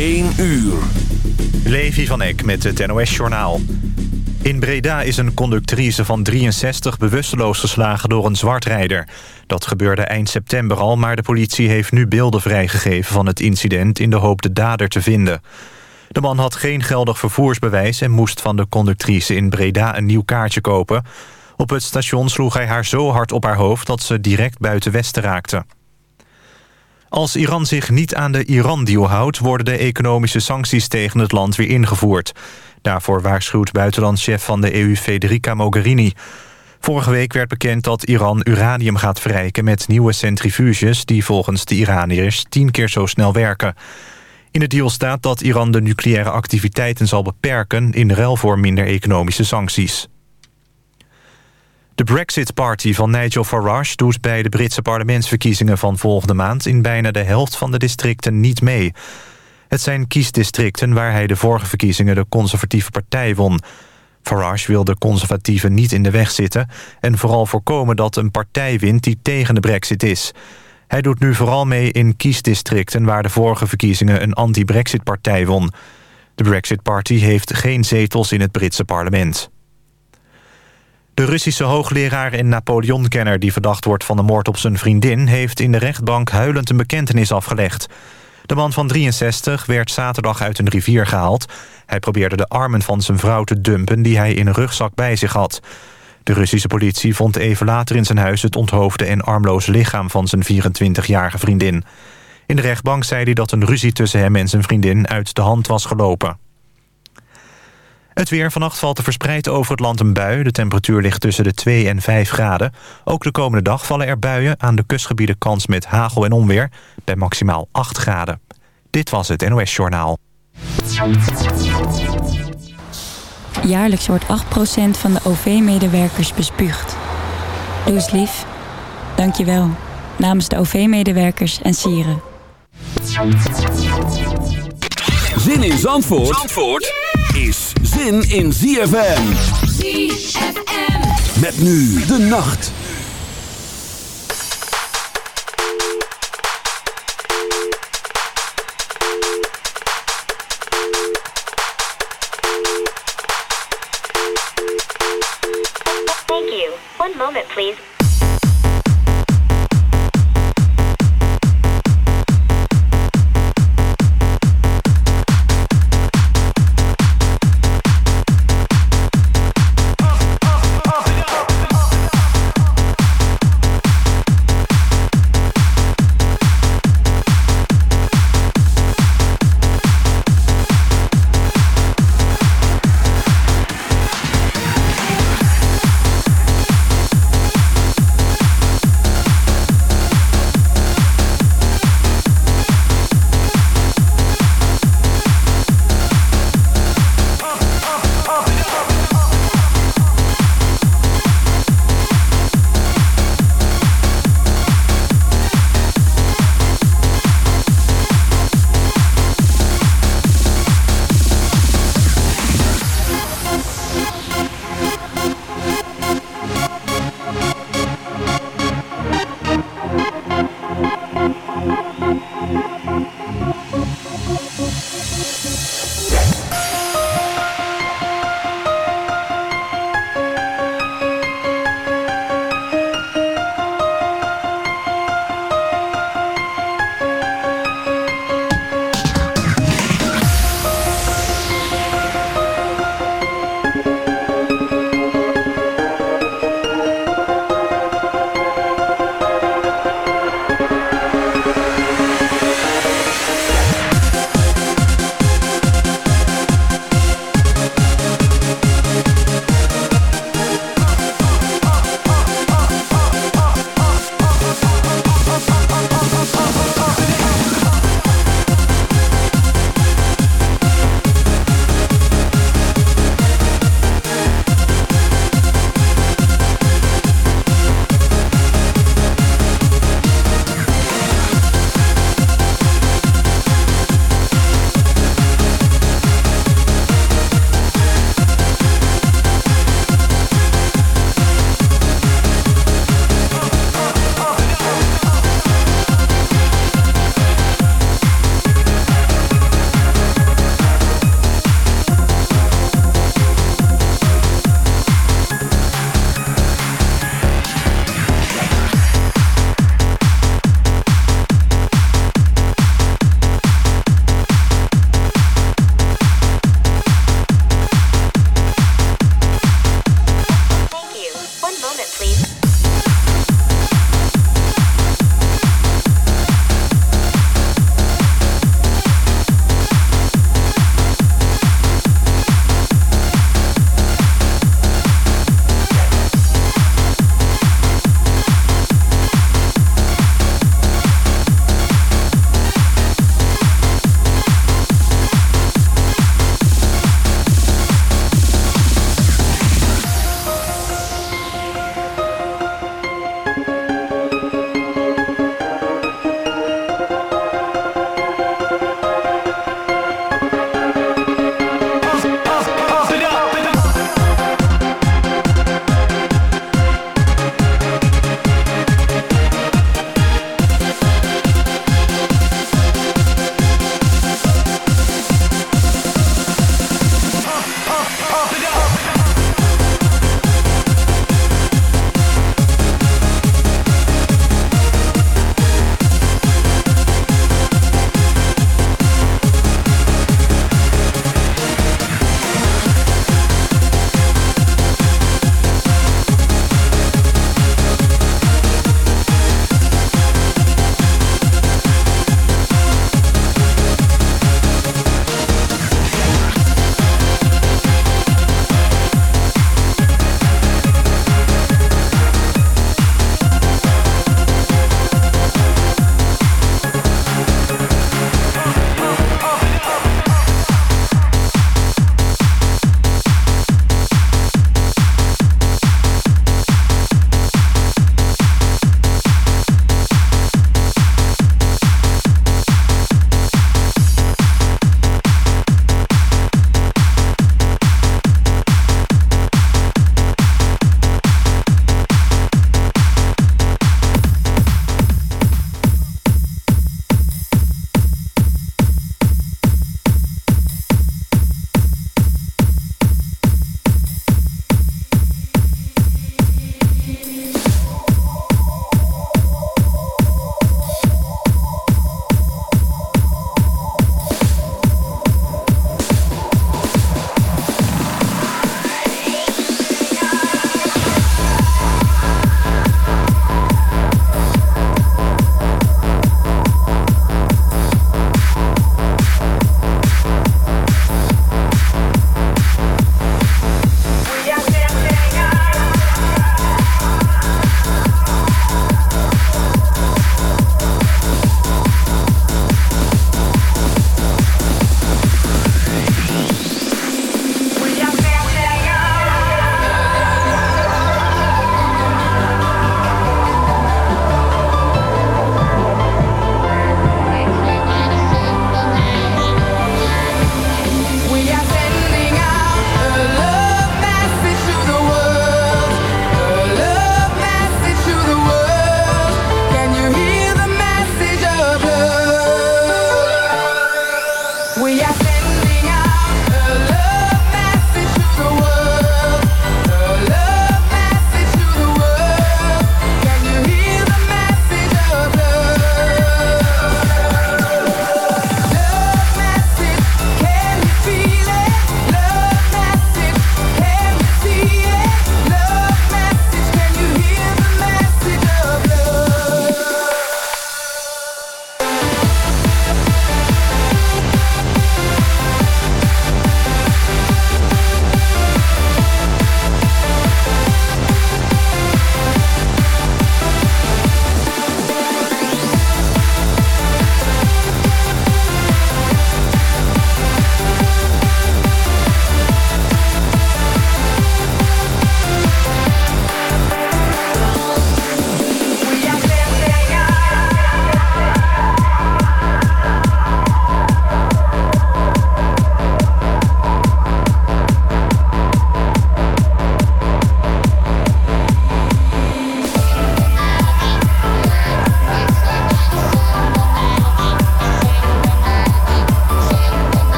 1 uur. Levi van Eck met het NOS-journaal. In Breda is een conductrice van 63 bewusteloos geslagen door een zwartrijder. Dat gebeurde eind september al, maar de politie heeft nu beelden vrijgegeven van het incident... in de hoop de dader te vinden. De man had geen geldig vervoersbewijs en moest van de conductrice in Breda een nieuw kaartje kopen. Op het station sloeg hij haar zo hard op haar hoofd dat ze direct buiten Westen raakte. Als Iran zich niet aan de Iran-deal houdt... worden de economische sancties tegen het land weer ingevoerd. Daarvoor waarschuwt buitenlandschef van de EU Federica Mogherini. Vorige week werd bekend dat Iran uranium gaat verrijken... met nieuwe centrifuges die volgens de Iraniërs tien keer zo snel werken. In de deal staat dat Iran de nucleaire activiteiten zal beperken... in ruil voor minder economische sancties. De Brexit-party van Nigel Farage doet bij de Britse parlementsverkiezingen van volgende maand in bijna de helft van de districten niet mee. Het zijn kiesdistricten waar hij de vorige verkiezingen de conservatieve partij won. Farage wil de conservatieven niet in de weg zitten... en vooral voorkomen dat een partij wint die tegen de brexit is. Hij doet nu vooral mee in kiesdistricten... waar de vorige verkiezingen een anti-brexit-partij won. De Brexit-party heeft geen zetels in het Britse parlement. De Russische hoogleraar en Napoleon-kenner... die verdacht wordt van de moord op zijn vriendin... heeft in de rechtbank huilend een bekentenis afgelegd. De man van 63 werd zaterdag uit een rivier gehaald. Hij probeerde de armen van zijn vrouw te dumpen... die hij in een rugzak bij zich had. De Russische politie vond even later in zijn huis... het onthoofde en armloze lichaam van zijn 24-jarige vriendin. In de rechtbank zei hij dat een ruzie tussen hem en zijn vriendin... uit de hand was gelopen. Het weer. Vannacht valt er verspreid over het land een bui. De temperatuur ligt tussen de 2 en 5 graden. Ook de komende dag vallen er buien. Aan de kustgebieden kans met hagel en onweer. Bij maximaal 8 graden. Dit was het NOS Journaal. Jaarlijks wordt 8% van de OV-medewerkers bespuugd. Doe eens lief. Dank je wel. Namens de OV-medewerkers en sieren. Zin in Zandvoort? Zandvoort? Is zin in ZFM. ZFM. Met nu de nacht. Thank you. One moment, please.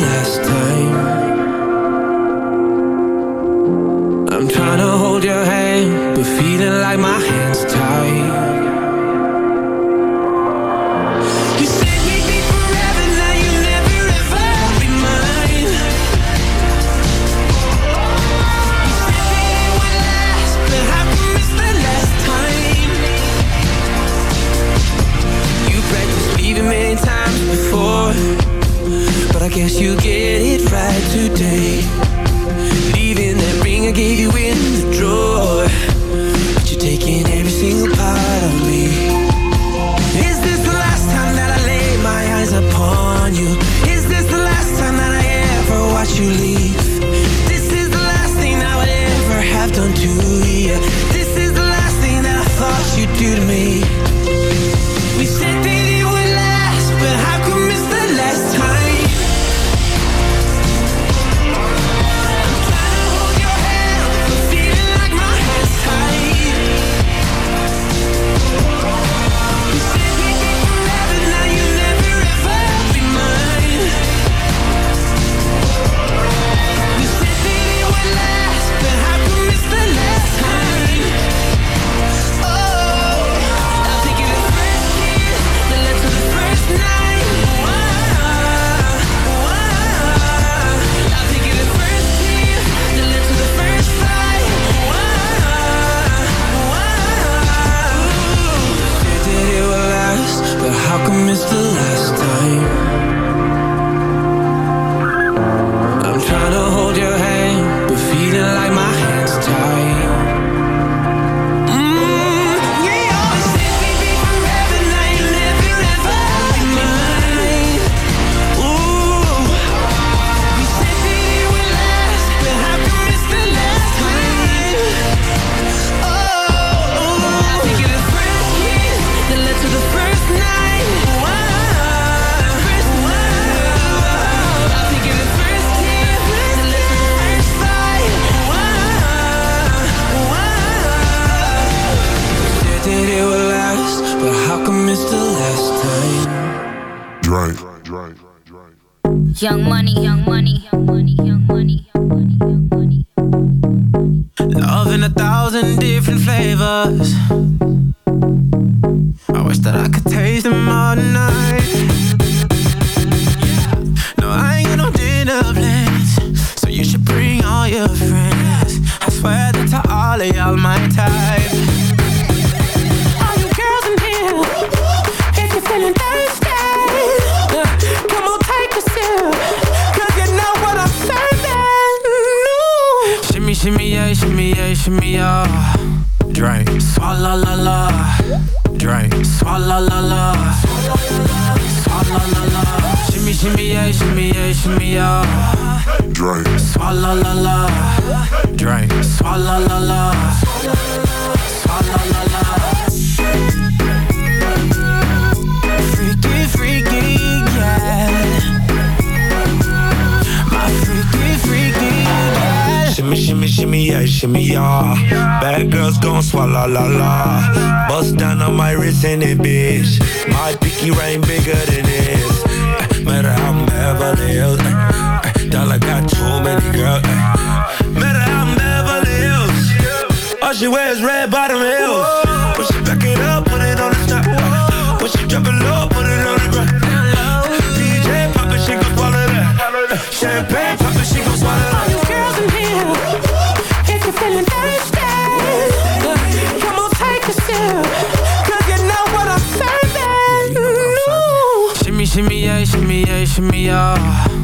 last time. I'm trying to hold your hand But feeling like my hand's tied. Beverly Hills. eh, Dollar got too many girls. eh. Matter how I'm Beverly Hills. All she wears red bottom heels. When she back it up, put it on the top. When she drop it low, put it on the ground. DJ pop it, she gon' swallow that. Champagne pop it, she gon' swallow that. All you girls in here, if you're feeling thirsty, come on, take a sip, 'cause you know what I'm serving. Ooh. Shimmy, shimmy, yeah, shimmy, yeah, shimmy, yeah.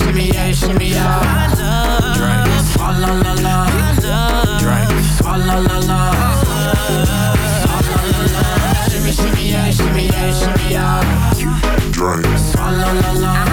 shimmy, yeah, shimmy, yeah. Drink, swalla la la. Drink, swalla la la. La la. Shimmy, shimmy, yeah, shimmy, yeah, shimmy, yeah. Drink. Swalla la la. Drink,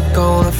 not gonna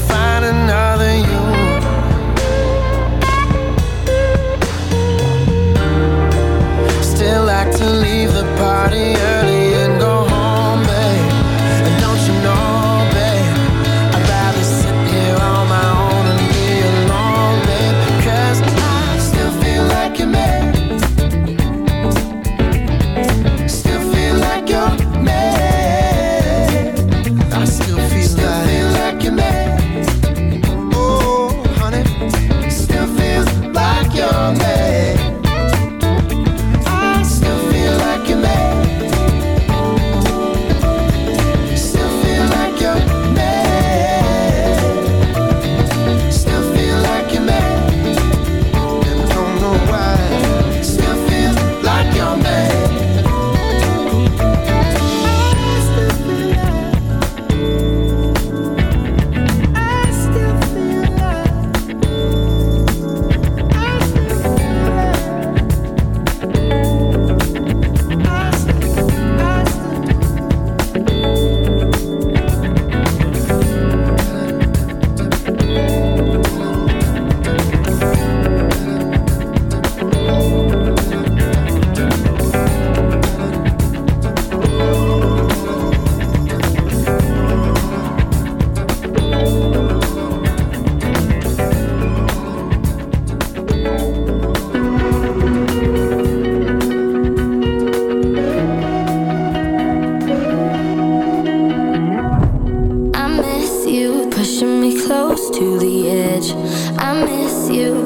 I miss you.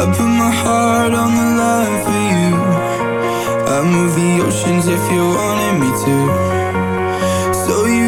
I put my heart on the line for you. I move the oceans if you wanted me to. So you